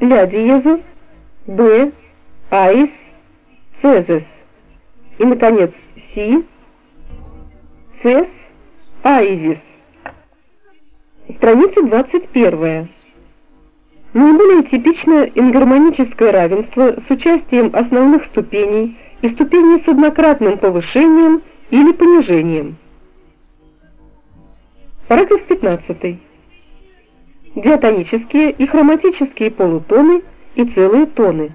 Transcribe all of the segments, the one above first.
ля диезу, б, аис, цезес и, наконец, си, цес, аизис. Страница 21. Наиболее типично ингармоническое равенство с участием основных ступеней и ступеней с однократным повышением или понижением. Параграф 15. Диатонические и хроматические полутоны и целые тоны.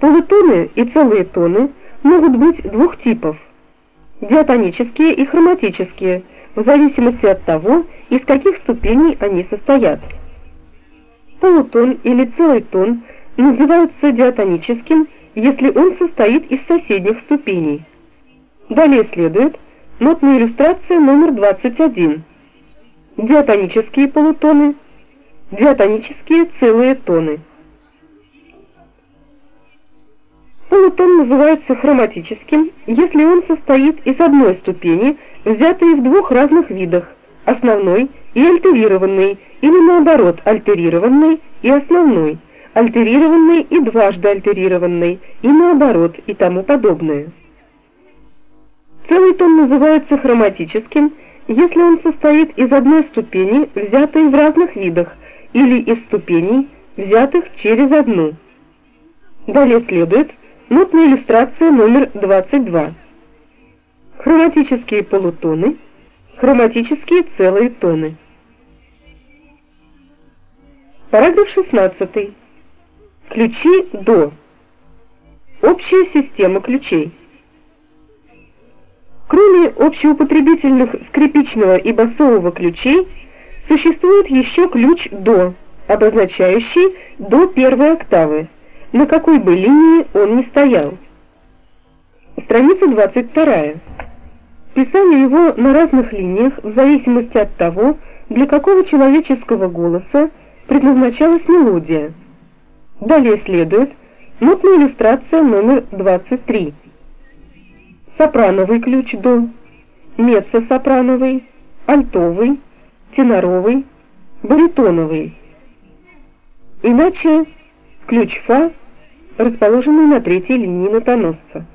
Полутоны и целые тоны могут быть двух типов: диатонические и хроматические, в зависимости от того, из каких ступеней они состоят. Полутон или целый тон называется диатоническим, если он состоит из соседних ступеней. Далее следует нотная иллюстрация номер 21. Диатонические полутоны, диатонические целые тоны. Полутон называется хроматическим, если он состоит из одной ступени, взятой в двух разных видах: основной и альтерированной, или наоборот, альтерированной и основной, альтерированной и дважды альтерированной, и наоборот, и тому подобное. Целый тон называется хроматическим, если он состоит из одной ступени, взятой в разных видах, или из ступеней, взятых через одну. Далее следует Нотная иллюстрация номер 22. Хроматические полутоны, хроматические целые тоны. Параграф 16. Ключи до. Общая система ключей. Кроме общеупотребительных скрипичного и басового ключей, существует еще ключ до, обозначающий до первой октавы на какой бы линии он ни стоял. Страница 22. Писали его на разных линиях в зависимости от того, для какого человеческого голоса предназначалась мелодия. Далее следует нотная иллюстрация номер 23. Сопрановый ключ до, меццо-сопрановый, альтовый, теноровый, баритоновый. Иначе ключ фа расположенный на третьей линии нотоносца.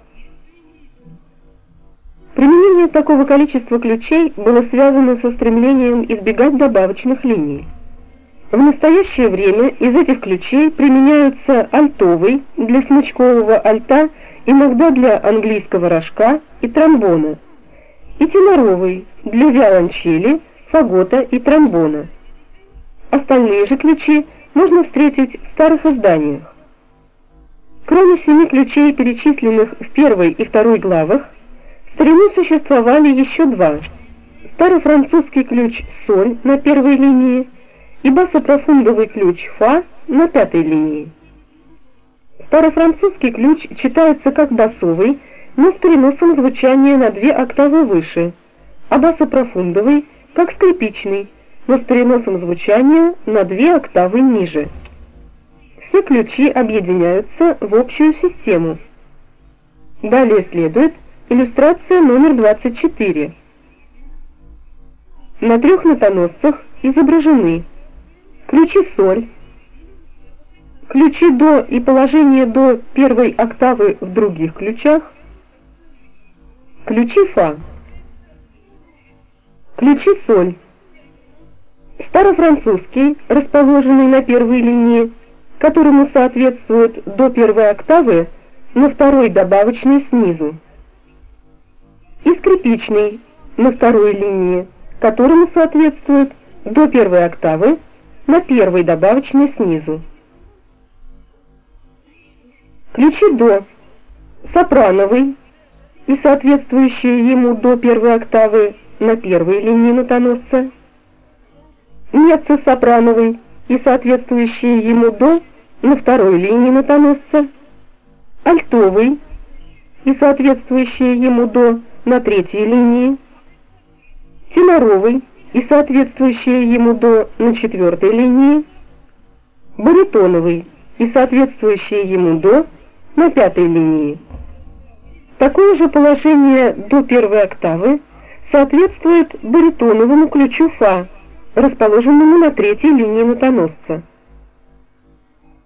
Применение такого количества ключей было связано со стремлением избегать добавочных линий. В настоящее время из этих ключей применяются альтовый для смычкового альта, иногда для английского рожка и тромбона, и теноровый для виолончели, фагота и тромбона. Остальные же ключи можно встретить в старых изданиях. Кроме семи ключей, перечисленных в первой и второй главах, в старину существовали еще два. Старофранцузский ключ соль на первой линии и басопрофундовый ключ фа на пятой линии. Старофранцузский ключ читается как басовый, но с переносом звучания на две октавы выше, а басопрофундовый как скрипичный, но с переносом звучания на две октавы ниже. Все ключи объединяются в общую систему. Далее следует иллюстрация номер 24. На трех нотоносцах изображены ключи соль, ключи до и положение до первой октавы в других ключах, ключи фа, ключи соль, старофранцузский, расположенный на первой линии, которому соответствует до первой октавы на второй добавочной снизу. И скрипичный на второй линии, которому соответствует до первой октавы на первой добавочной снизу. Ключи до сопрановый и соответствующие ему до первой октавы на первой линии нотоносца, меццо-сопрановый и соответствующие ему до на второй линии нотоносца, альтовый и соответствующие ему до на третьей линии, теноровый и соответствующие ему до на четвертой линии, баритоновый и соответствующие ему до на пятой линии. Такое же положение до первой октавы соответствует баритоновому ключу фа, расположенному на третьей линии нотоносца.